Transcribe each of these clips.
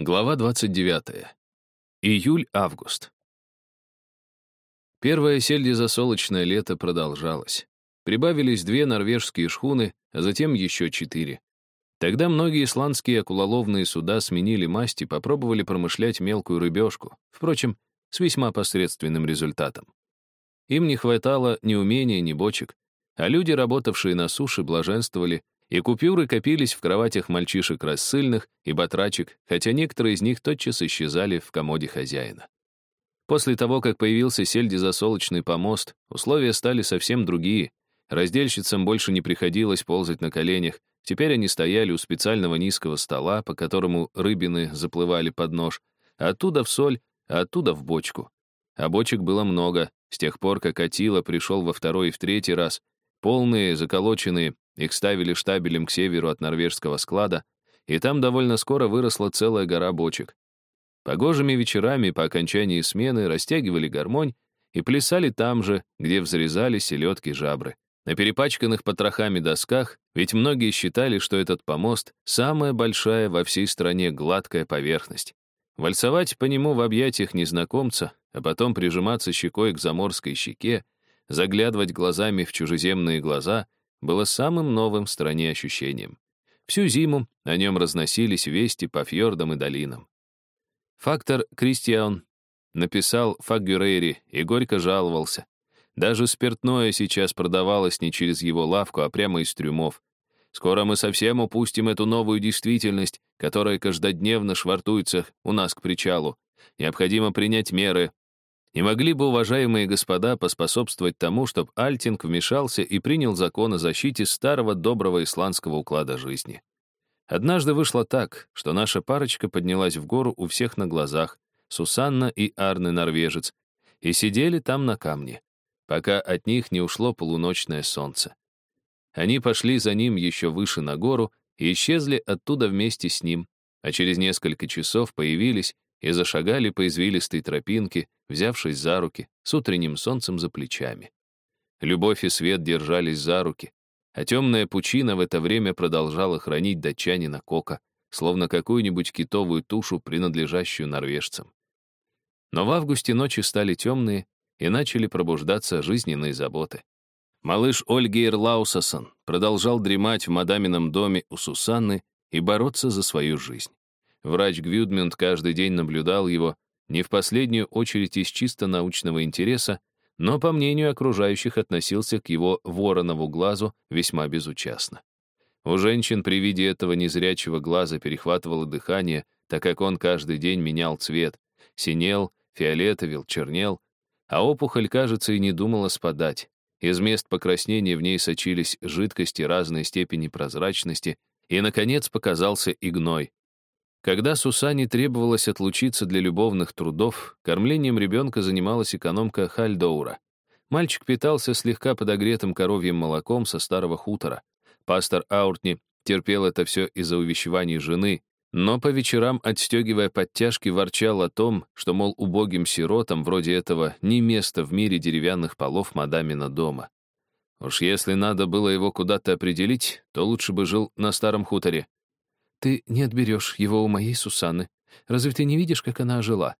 Глава 29. Июль-август. Первое сельдезасолочное лето продолжалось. Прибавились две норвежские шхуны, а затем еще четыре. Тогда многие исландские акулоловные суда сменили масть и попробовали промышлять мелкую рыбешку, впрочем, с весьма посредственным результатом. Им не хватало ни умения, ни бочек, а люди, работавшие на суше, блаженствовали, и купюры копились в кроватях мальчишек рассыльных и батрачек, хотя некоторые из них тотчас исчезали в комоде хозяина. После того, как появился сельдезасолочный помост, условия стали совсем другие. Раздельщицам больше не приходилось ползать на коленях, теперь они стояли у специального низкого стола, по которому рыбины заплывали под нож, оттуда в соль, а оттуда в бочку. А бочек было много, с тех пор, как Атила пришел во второй и в третий раз, полные, заколоченные, их ставили штабелем к северу от норвежского склада, и там довольно скоро выросла целая гора бочек. Погожими вечерами по окончании смены растягивали гармонь и плясали там же, где взрезали селедки жабры. На перепачканных потрохами досках, ведь многие считали, что этот помост — самая большая во всей стране гладкая поверхность. Вальсовать по нему в объятиях незнакомца, а потом прижиматься щекой к заморской щеке, заглядывать глазами в чужеземные глаза — было самым новым в стране ощущением. Всю зиму о нем разносились вести по фьордам и долинам. Фактор Кристиан написал Фагюрейри и горько жаловался. Даже спиртное сейчас продавалось не через его лавку, а прямо из трюмов. Скоро мы совсем упустим эту новую действительность, которая каждодневно швартуется у нас к причалу. Необходимо принять меры, не могли бы уважаемые господа поспособствовать тому, чтобы Альтинг вмешался и принял закон о защите старого доброго исландского уклада жизни? Однажды вышло так, что наша парочка поднялась в гору у всех на глазах, Сусанна и Арны Норвежец, и сидели там на камне, пока от них не ушло полуночное солнце. Они пошли за ним еще выше на гору и исчезли оттуда вместе с ним, а через несколько часов появились и зашагали по извилистой тропинке, взявшись за руки, с утренним солнцем за плечами. Любовь и свет держались за руки, а темная пучина в это время продолжала хранить датчанина Кока, словно какую-нибудь китовую тушу, принадлежащую норвежцам. Но в августе ночи стали темные, и начали пробуждаться жизненные заботы. Малыш Ольгейр Лаусасон продолжал дремать в мадамином доме у Сусанны и бороться за свою жизнь. Врач Гвюдмюнд каждый день наблюдал его, не в последнюю очередь из чисто научного интереса, но, по мнению окружающих, относился к его воронову глазу весьма безучастно. У женщин при виде этого незрячего глаза перехватывало дыхание, так как он каждый день менял цвет, синел, фиолетовил, чернел, а опухоль, кажется, и не думала спадать. Из мест покраснения в ней сочились жидкости разной степени прозрачности, и, наконец, показался и гной. Когда Сусане требовалось отлучиться для любовных трудов, кормлением ребенка занималась экономка Хальдоура. Мальчик питался слегка подогретым коровьим молоком со старого хутора. Пастор Ауртни терпел это все из-за увещеваний жены, но по вечерам, отстегивая подтяжки, ворчал о том, что, мол, убогим сиротам вроде этого не место в мире деревянных полов мадамина дома. Уж если надо было его куда-то определить, то лучше бы жил на старом хуторе. Ты не отберешь его у моей Сусанны. Разве ты не видишь, как она ожила?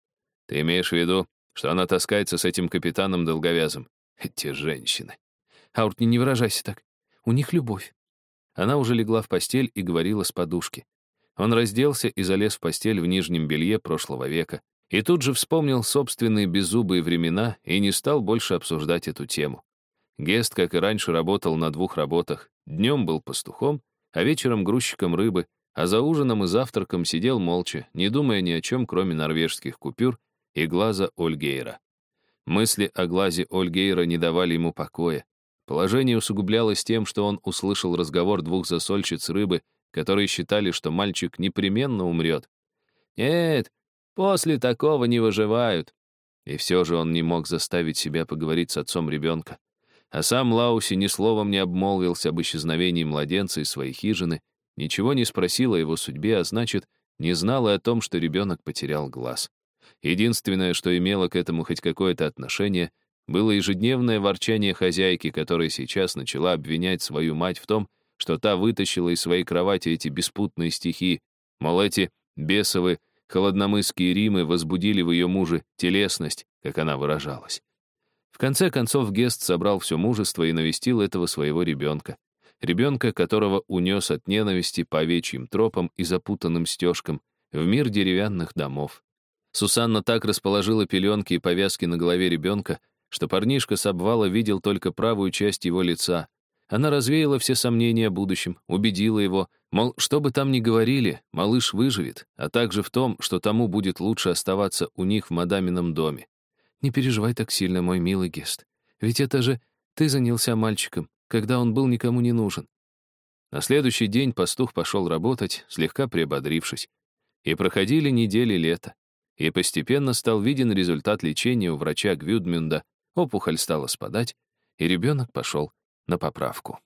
Ты имеешь в виду, что она таскается с этим капитаном долговязым? Эти женщины. Ауртни, не выражайся так. У них любовь. Она уже легла в постель и говорила с подушки. Он разделся и залез в постель в нижнем белье прошлого века. И тут же вспомнил собственные беззубые времена и не стал больше обсуждать эту тему. Гест, как и раньше, работал на двух работах. Днем был пастухом, а вечером грузчиком рыбы, а за ужином и завтраком сидел молча, не думая ни о чем, кроме норвежских купюр и глаза Ольгейра. Мысли о глазе Ольгейра не давали ему покоя. Положение усугублялось тем, что он услышал разговор двух засольщиц рыбы, которые считали, что мальчик непременно умрет. «Нет, после такого не выживают». И все же он не мог заставить себя поговорить с отцом ребенка. А сам Лауси ни словом не обмолвился об исчезновении младенца из своей хижины Ничего не спросила о его судьбе, а значит, не знала о том, что ребенок потерял глаз. Единственное, что имело к этому хоть какое-то отношение, было ежедневное ворчание хозяйки, которая сейчас начала обвинять свою мать в том, что та вытащила из своей кровати эти беспутные стихи, мол, эти бесовы холодномысские римы возбудили в ее муже телесность, как она выражалась. В конце концов Гест собрал все мужество и навестил этого своего ребенка. Ребенка, которого унес от ненависти по овечьим тропам и запутанным стежкам в мир деревянных домов. Сусанна так расположила пеленки и повязки на голове ребенка, что парнишка с обвала видел только правую часть его лица. Она развеяла все сомнения о будущем, убедила его, мол, что бы там ни говорили, малыш выживет, а также в том, что тому будет лучше оставаться у них в мадамином доме. «Не переживай так сильно, мой милый Гест. Ведь это же ты занялся мальчиком, когда он был никому не нужен». На следующий день пастух пошел работать, слегка приободрившись. И проходили недели лета. И постепенно стал виден результат лечения у врача Гвюдмюнда, опухоль стала спадать, и ребенок пошел на поправку.